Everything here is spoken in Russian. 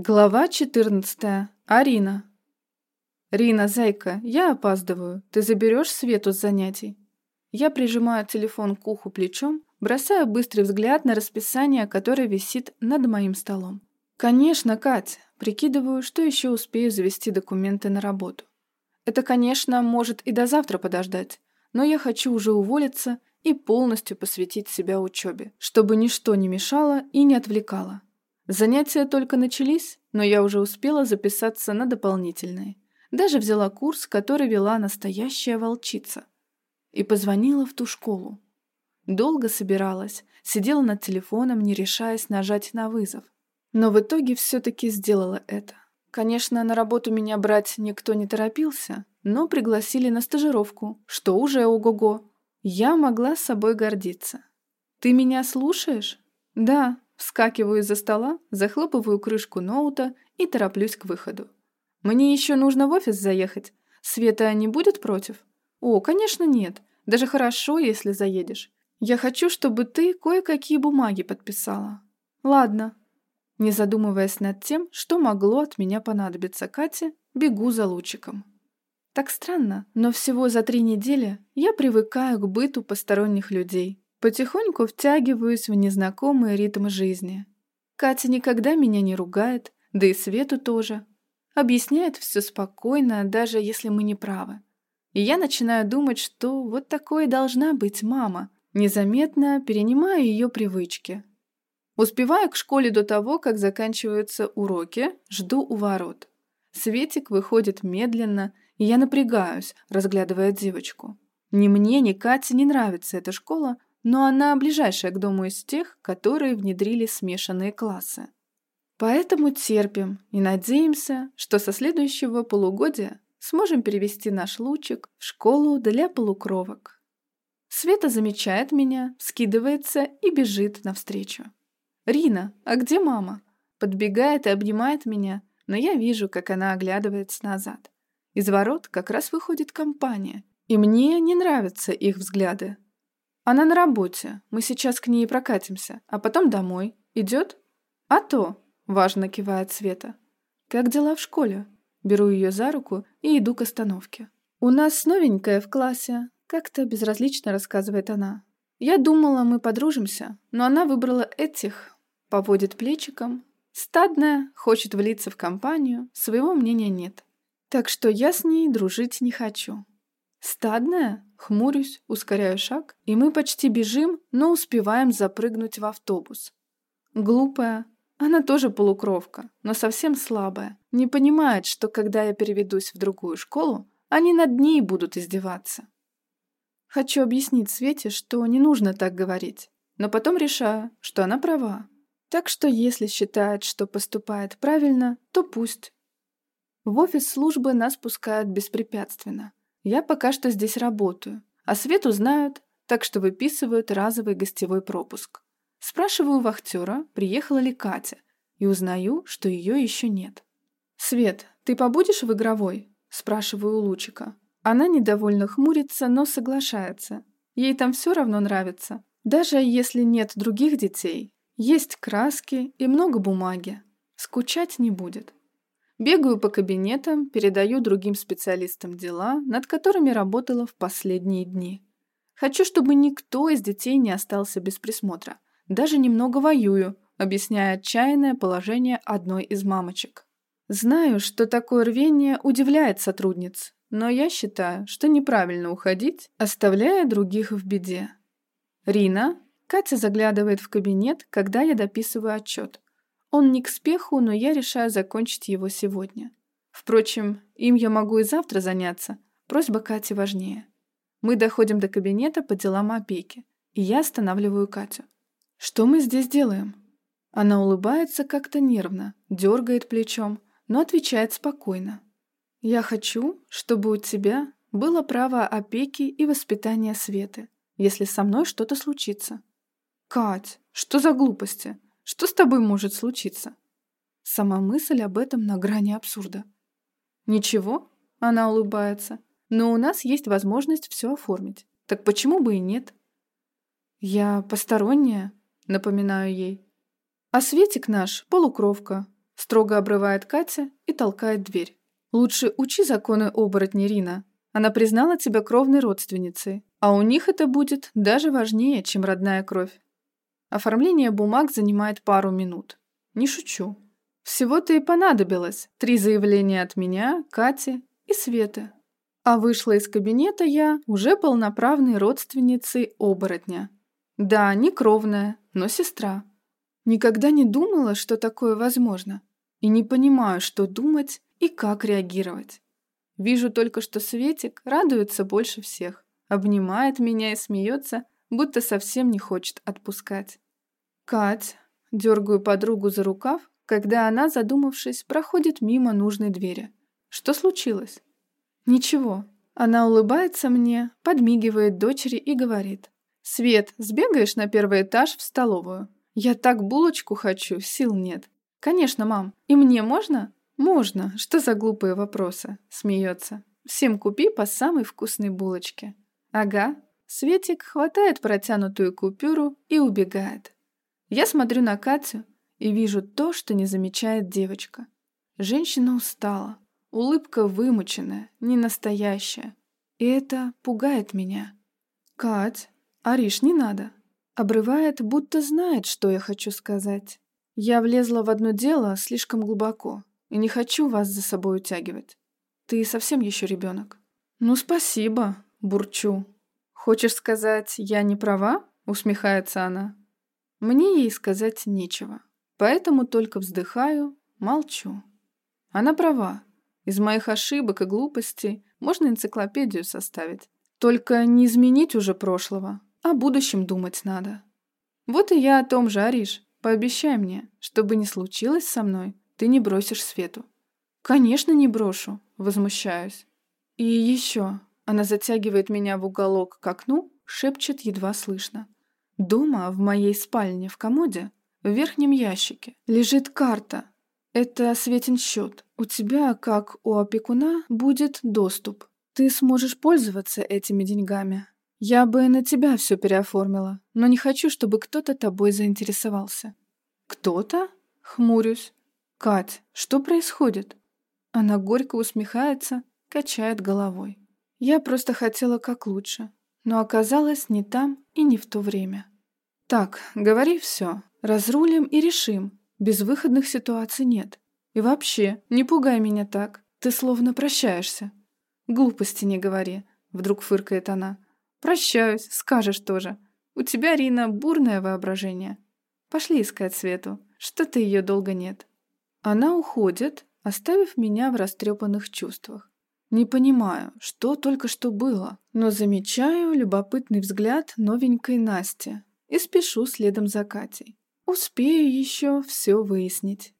Глава 14. Арина. «Рина, зайка, я опаздываю. Ты заберешь Свету с занятий?» Я прижимаю телефон к уху плечом, бросаю быстрый взгляд на расписание, которое висит над моим столом. «Конечно, Кать!» Прикидываю, что еще успею завести документы на работу. Это, конечно, может и до завтра подождать, но я хочу уже уволиться и полностью посвятить себя учебе, чтобы ничто не мешало и не отвлекало. Занятия только начались, но я уже успела записаться на дополнительные. Даже взяла курс, который вела настоящая волчица. И позвонила в ту школу. Долго собиралась, сидела над телефоном, не решаясь нажать на вызов. Но в итоге все-таки сделала это. Конечно, на работу меня брать никто не торопился, но пригласили на стажировку, что уже ого-го. Я могла с собой гордиться. «Ты меня слушаешь?» «Да», Вскакиваю из-за стола, захлопываю крышку ноута и тороплюсь к выходу. Мне еще нужно в офис заехать. Света не будет против? О, конечно, нет. Даже хорошо, если заедешь. Я хочу, чтобы ты кое-какие бумаги подписала. Ладно. Не задумываясь над тем, что могло от меня понадобиться Кате, бегу за лучиком. Так странно, но всего за три недели я привыкаю к быту посторонних людей, Потихоньку втягиваюсь в незнакомый ритм жизни. Катя никогда меня не ругает, да и Свету тоже. Объясняет все спокойно, даже если мы не правы. И я начинаю думать, что вот такой должна быть мама. Незаметно перенимаю ее привычки. Успеваю к школе до того, как заканчиваются уроки, жду у ворот. Светик выходит медленно, и я напрягаюсь, разглядывая девочку. Ни мне, ни Кате не нравится эта школа, но она ближайшая к дому из тех, которые внедрили смешанные классы. Поэтому терпим и надеемся, что со следующего полугодия сможем перевести наш лучик в школу для полукровок. Света замечает меня, скидывается и бежит навстречу. «Рина, а где мама?» Подбегает и обнимает меня, но я вижу, как она оглядывается назад. Из ворот как раз выходит компания, и мне не нравятся их взгляды. Она на работе. Мы сейчас к ней прокатимся, а потом домой. Идет? А то, важно кивает Света. Как дела в школе? Беру ее за руку и иду к остановке. У нас новенькая в классе. Как-то безразлично рассказывает она. Я думала, мы подружимся, но она выбрала этих. Поводит плечиком. Стадная, хочет влиться в компанию, своего мнения нет. Так что я с ней дружить не хочу. Стадная? Хмурюсь, ускоряю шаг, и мы почти бежим, но успеваем запрыгнуть в автобус. Глупая. Она тоже полукровка, но совсем слабая. Не понимает, что когда я переведусь в другую школу, они над ней будут издеваться. Хочу объяснить Свете, что не нужно так говорить, но потом решаю, что она права. Так что если считает, что поступает правильно, то пусть. В офис службы нас пускают беспрепятственно. Я пока что здесь работаю, а Свету знают, так что выписывают разовый гостевой пропуск. Спрашиваю вахтера, приехала ли Катя, и узнаю, что ее еще нет. «Свет, ты побудешь в игровой?» – спрашиваю у Лучика. Она недовольно хмурится, но соглашается. Ей там все равно нравится. Даже если нет других детей, есть краски и много бумаги. Скучать не будет. Бегаю по кабинетам, передаю другим специалистам дела, над которыми работала в последние дни. Хочу, чтобы никто из детей не остался без присмотра. Даже немного воюю, объясняя отчаянное положение одной из мамочек. Знаю, что такое рвение удивляет сотрудниц, но я считаю, что неправильно уходить, оставляя других в беде. Рина, Катя заглядывает в кабинет, когда я дописываю отчет. Он не к спеху, но я решаю закончить его сегодня. Впрочем, им я могу и завтра заняться. Просьба Кати важнее. Мы доходим до кабинета по делам опеки, и я останавливаю Катю. «Что мы здесь делаем?» Она улыбается как-то нервно, дергает плечом, но отвечает спокойно. «Я хочу, чтобы у тебя было право опеки и воспитания Светы, если со мной что-то случится». «Кать, что за глупости? Что с тобой может случиться? Сама мысль об этом на грани абсурда. Ничего, она улыбается, но у нас есть возможность все оформить. Так почему бы и нет? Я посторонняя, напоминаю ей. А Светик наш полукровка. Строго обрывает Катя и толкает дверь. Лучше учи законы оборотни, Рина. Она признала тебя кровной родственницей, а у них это будет даже важнее, чем родная кровь. Оформление бумаг занимает пару минут. Не шучу. Всего-то и понадобилось. Три заявления от меня, Кати и Светы. А вышла из кабинета я уже полноправной родственницей оборотня. Да, не кровная, но сестра. Никогда не думала, что такое возможно. И не понимаю, что думать и как реагировать. Вижу только, что Светик радуется больше всех, обнимает меня и смеется, будто совсем не хочет отпускать. «Кать!» – дергаю подругу за рукав, когда она, задумавшись, проходит мимо нужной двери. «Что случилось?» «Ничего». Она улыбается мне, подмигивает дочери и говорит. «Свет, сбегаешь на первый этаж в столовую? Я так булочку хочу, сил нет». «Конечно, мам. И мне можно?» «Можно. Что за глупые вопросы?» – смеется. «Всем купи по самой вкусной булочке». «Ага». Светик хватает протянутую купюру и убегает. Я смотрю на Катю и вижу то, что не замечает девочка. Женщина устала, улыбка вымученная, не настоящая. И это пугает меня. «Кать, Ариш, не надо!» Обрывает, будто знает, что я хочу сказать. Я влезла в одно дело слишком глубоко и не хочу вас за собой утягивать. Ты совсем еще ребенок. Ну, спасибо, бурчу. Хочешь сказать, я не права? Усмехается она. Мне ей сказать нечего, поэтому только вздыхаю, молчу. Она права. Из моих ошибок и глупостей можно энциклопедию составить. Только не изменить уже прошлого, о будущем думать надо. Вот и я о том же, Ариш. Пообещай мне, что бы ни случилось со мной, ты не бросишь Свету. Конечно, не брошу, возмущаюсь. И еще, она затягивает меня в уголок к окну, шепчет едва слышно. Дома, в моей спальне, в комоде, в верхнем ящике, лежит карта. Это Светин счет. У тебя, как у опекуна, будет доступ. Ты сможешь пользоваться этими деньгами. Я бы на тебя все переоформила, но не хочу, чтобы кто-то тобой заинтересовался. Кто-то? Хмурюсь. Кать, что происходит? Она горько усмехается, качает головой. Я просто хотела как лучше но оказалось не там и не в то время. Так, говори все, разрулим и решим. Безвыходных ситуаций нет. И вообще, не пугай меня так, ты словно прощаешься. Глупости не говори, вдруг фыркает она. Прощаюсь, скажешь тоже. У тебя, Рина, бурное воображение. Пошли искать Свету, что-то ее долго нет. Она уходит, оставив меня в растрепанных чувствах. Не понимаю, что только что было, но замечаю любопытный взгляд новенькой Насти и спешу следом за Катей. Успею еще все выяснить.